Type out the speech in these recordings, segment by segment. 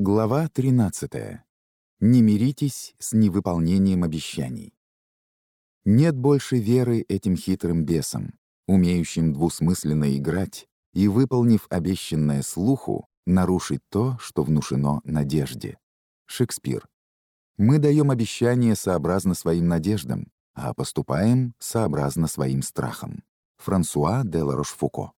Глава 13. Не миритесь с невыполнением обещаний. Нет больше веры этим хитрым бесам, умеющим двусмысленно играть и, выполнив обещанное слуху, нарушить то, что внушено надежде. Шекспир. Мы даем обещания сообразно своим надеждам, а поступаем сообразно своим страхам. Франсуа де Ларошфуко.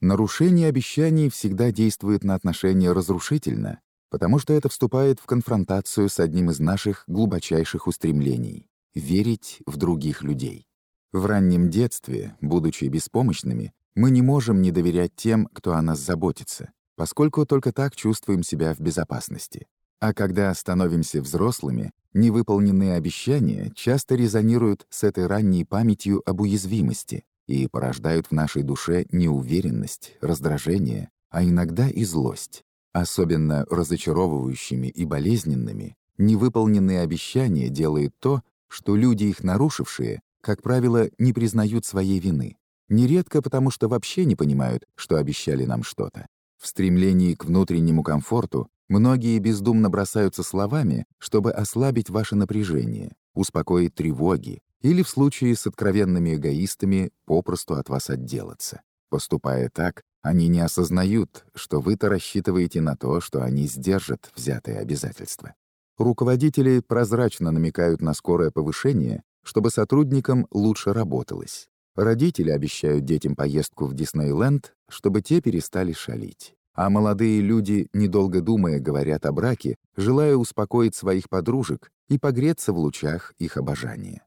Нарушение обещаний всегда действует на отношения разрушительно, потому что это вступает в конфронтацию с одним из наших глубочайших устремлений — верить в других людей. В раннем детстве, будучи беспомощными, мы не можем не доверять тем, кто о нас заботится, поскольку только так чувствуем себя в безопасности. А когда становимся взрослыми, невыполненные обещания часто резонируют с этой ранней памятью об уязвимости и порождают в нашей душе неуверенность, раздражение, а иногда и злость. Особенно разочаровывающими и болезненными невыполненные обещания делают то, что люди, их нарушившие, как правило, не признают своей вины. Нередко потому, что вообще не понимают, что обещали нам что-то. В стремлении к внутреннему комфорту многие бездумно бросаются словами, чтобы ослабить ваше напряжение, успокоить тревоги или в случае с откровенными эгоистами попросту от вас отделаться. Поступая так, они не осознают, что вы-то рассчитываете на то, что они сдержат взятые обязательства. Руководители прозрачно намекают на скорое повышение, чтобы сотрудникам лучше работалось. Родители обещают детям поездку в Диснейленд, чтобы те перестали шалить. А молодые люди, недолго думая, говорят о браке, желая успокоить своих подружек и погреться в лучах их обожания.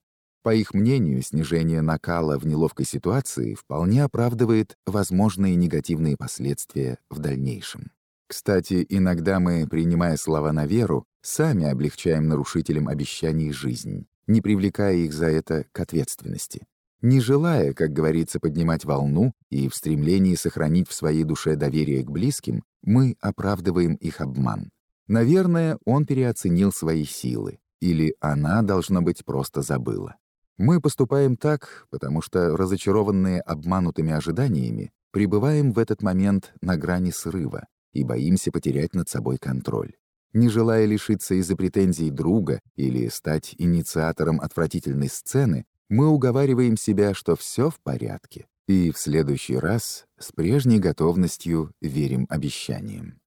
По их мнению, снижение накала в неловкой ситуации вполне оправдывает возможные негативные последствия в дальнейшем. Кстати, иногда мы, принимая слова на веру, сами облегчаем нарушителям обещаний жизнь, не привлекая их за это к ответственности. Не желая, как говорится, поднимать волну и в стремлении сохранить в своей душе доверие к близким, мы оправдываем их обман. Наверное, он переоценил свои силы, или она, должно быть, просто забыла. Мы поступаем так, потому что, разочарованные обманутыми ожиданиями, пребываем в этот момент на грани срыва и боимся потерять над собой контроль. Не желая лишиться из-за претензий друга или стать инициатором отвратительной сцены, мы уговариваем себя, что все в порядке, и в следующий раз с прежней готовностью верим обещаниям.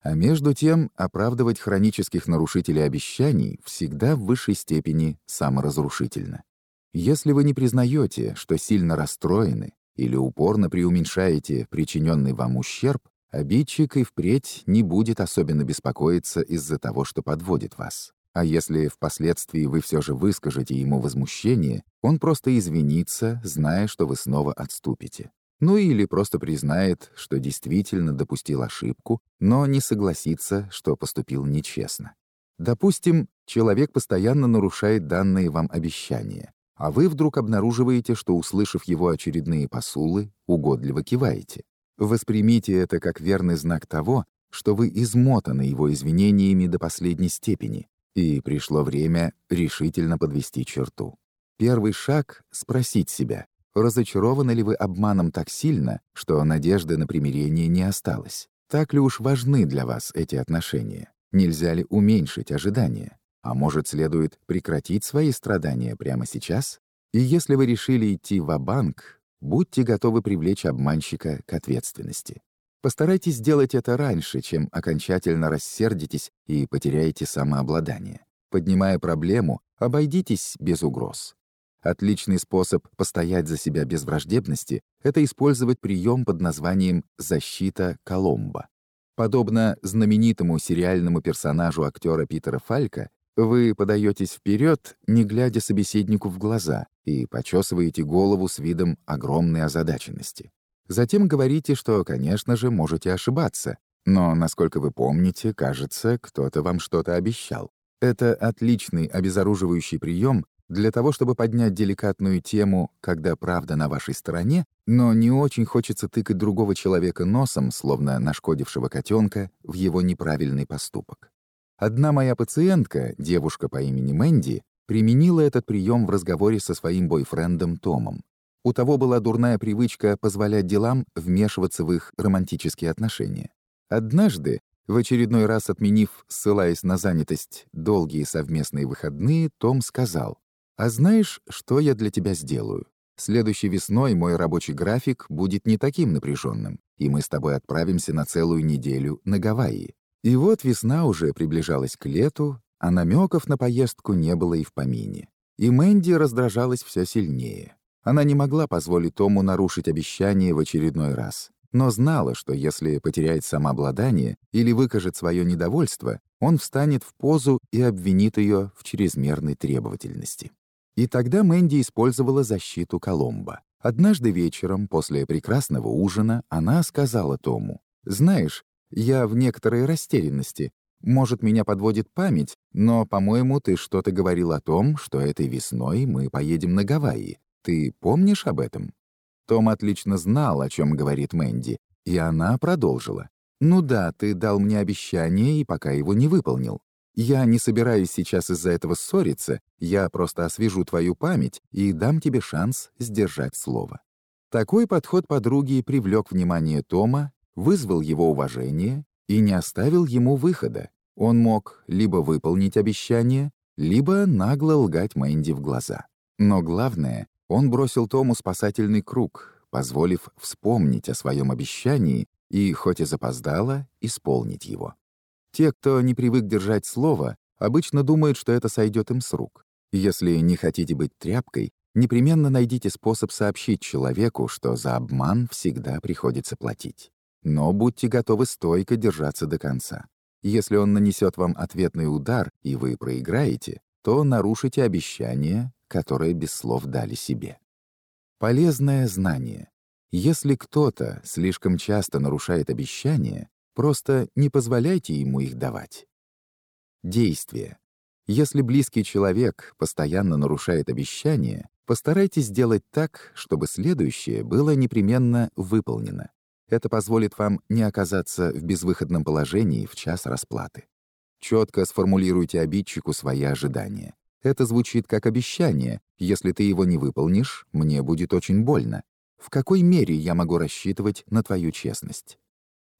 А между тем, оправдывать хронических нарушителей обещаний всегда в высшей степени саморазрушительно. Если вы не признаете, что сильно расстроены или упорно преуменьшаете причиненный вам ущерб, обидчик и впредь не будет особенно беспокоиться из-за того, что подводит вас. А если впоследствии вы все же выскажете ему возмущение, он просто извинится, зная, что вы снова отступите. Ну или просто признает, что действительно допустил ошибку, но не согласится, что поступил нечестно. Допустим, человек постоянно нарушает данные вам обещания, а вы вдруг обнаруживаете, что, услышав его очередные посулы, угодливо киваете. Воспримите это как верный знак того, что вы измотаны его извинениями до последней степени, и пришло время решительно подвести черту. Первый шаг — спросить себя, разочарованы ли вы обманом так сильно, что надежды на примирение не осталось. Так ли уж важны для вас эти отношения? Нельзя ли уменьшить ожидания? А может, следует прекратить свои страдания прямо сейчас? И если вы решили идти в банк будьте готовы привлечь обманщика к ответственности. Постарайтесь сделать это раньше, чем окончательно рассердитесь и потеряете самообладание. Поднимая проблему, обойдитесь без угроз. Отличный способ постоять за себя без враждебности — это использовать прием под названием «защита Коломбо». Подобно знаменитому сериальному персонажу актера Питера Фалька, вы подаетесь вперед, не глядя собеседнику в глаза, и почесываете голову с видом огромной озадаченности. Затем говорите, что, конечно же, можете ошибаться, но, насколько вы помните, кажется, кто-то вам что-то обещал. Это отличный обезоруживающий прием для того, чтобы поднять деликатную тему, когда правда на вашей стороне, но не очень хочется тыкать другого человека носом, словно нашкодившего котенка, в его неправильный поступок. Одна моя пациентка, девушка по имени Мэнди, применила этот прием в разговоре со своим бойфрендом Томом. У того была дурная привычка позволять делам вмешиваться в их романтические отношения. Однажды, В очередной раз отменив, ссылаясь на занятость, долгие совместные выходные, Том сказал, «А знаешь, что я для тебя сделаю? Следующей весной мой рабочий график будет не таким напряженным, и мы с тобой отправимся на целую неделю на Гавайи. И вот весна уже приближалась к лету, а намеков на поездку не было и в помине. И Мэнди раздражалась все сильнее. Она не могла позволить Тому нарушить обещание в очередной раз, но знала, что если потеряет самообладание или выкажет свое недовольство, он встанет в позу и обвинит ее в чрезмерной требовательности. И тогда Мэнди использовала защиту Коломбо. Однажды вечером, после прекрасного ужина, она сказала Тому, «Знаешь, я в некоторой растерянности. Может, меня подводит память, но, по-моему, ты что-то говорил о том, что этой весной мы поедем на Гавайи. Ты помнишь об этом?» Том отлично знал, о чем говорит Мэнди, и она продолжила. «Ну да, ты дал мне обещание и пока его не выполнил. Я не собираюсь сейчас из-за этого ссориться, я просто освежу твою память и дам тебе шанс сдержать слово». Такой подход подруги привлек внимание Тома, вызвал его уважение и не оставил ему выхода. Он мог либо выполнить обещание, либо нагло лгать Мэнди в глаза. Но главное, он бросил Тому спасательный круг, позволив вспомнить о своем обещании и, хоть и запоздало, исполнить его. Те, кто не привык держать слово, обычно думают, что это сойдет им с рук. Если не хотите быть тряпкой, непременно найдите способ сообщить человеку, что за обман всегда приходится платить. Но будьте готовы стойко держаться до конца. Если он нанесет вам ответный удар, и вы проиграете, то нарушите обещание, которое без слов дали себе. Полезное знание. Если кто-то слишком часто нарушает обещания, просто не позволяйте ему их давать. Действие. Если близкий человек постоянно нарушает обещания, постарайтесь сделать так, чтобы следующее было непременно выполнено. Это позволит вам не оказаться в безвыходном положении в час расплаты. Четко сформулируйте обидчику свои ожидания. Это звучит как обещание. Если ты его не выполнишь, мне будет очень больно. В какой мере я могу рассчитывать на твою честность?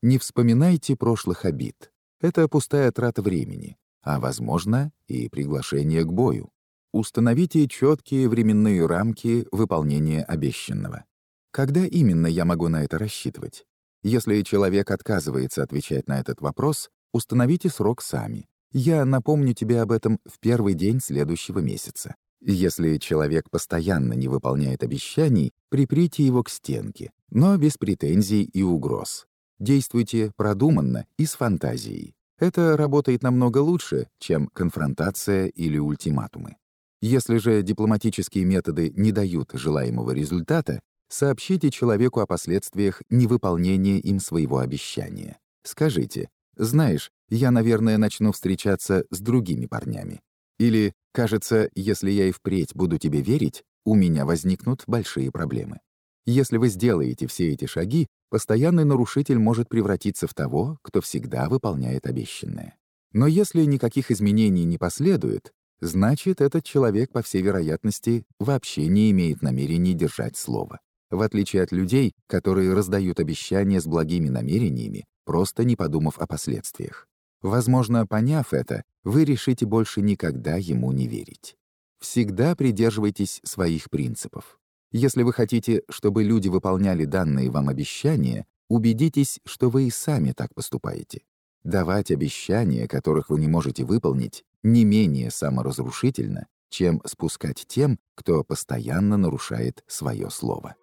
Не вспоминайте прошлых обид. Это пустая трата времени, а, возможно, и приглашение к бою. Установите четкие временные рамки выполнения обещанного. Когда именно я могу на это рассчитывать? Если человек отказывается отвечать на этот вопрос, установите срок сами. Я напомню тебе об этом в первый день следующего месяца. Если человек постоянно не выполняет обещаний, приприте его к стенке, но без претензий и угроз. Действуйте продуманно и с фантазией. Это работает намного лучше, чем конфронтация или ультиматумы. Если же дипломатические методы не дают желаемого результата, Сообщите человеку о последствиях невыполнения им своего обещания. Скажите, знаешь, я, наверное, начну встречаться с другими парнями. Или, кажется, если я и впредь буду тебе верить, у меня возникнут большие проблемы. Если вы сделаете все эти шаги, постоянный нарушитель может превратиться в того, кто всегда выполняет обещанное. Но если никаких изменений не последует, значит, этот человек, по всей вероятности, вообще не имеет намерений держать слово в отличие от людей, которые раздают обещания с благими намерениями, просто не подумав о последствиях. Возможно, поняв это, вы решите больше никогда ему не верить. Всегда придерживайтесь своих принципов. Если вы хотите, чтобы люди выполняли данные вам обещания, убедитесь, что вы и сами так поступаете. Давать обещания, которых вы не можете выполнить, не менее саморазрушительно, чем спускать тем, кто постоянно нарушает свое слово.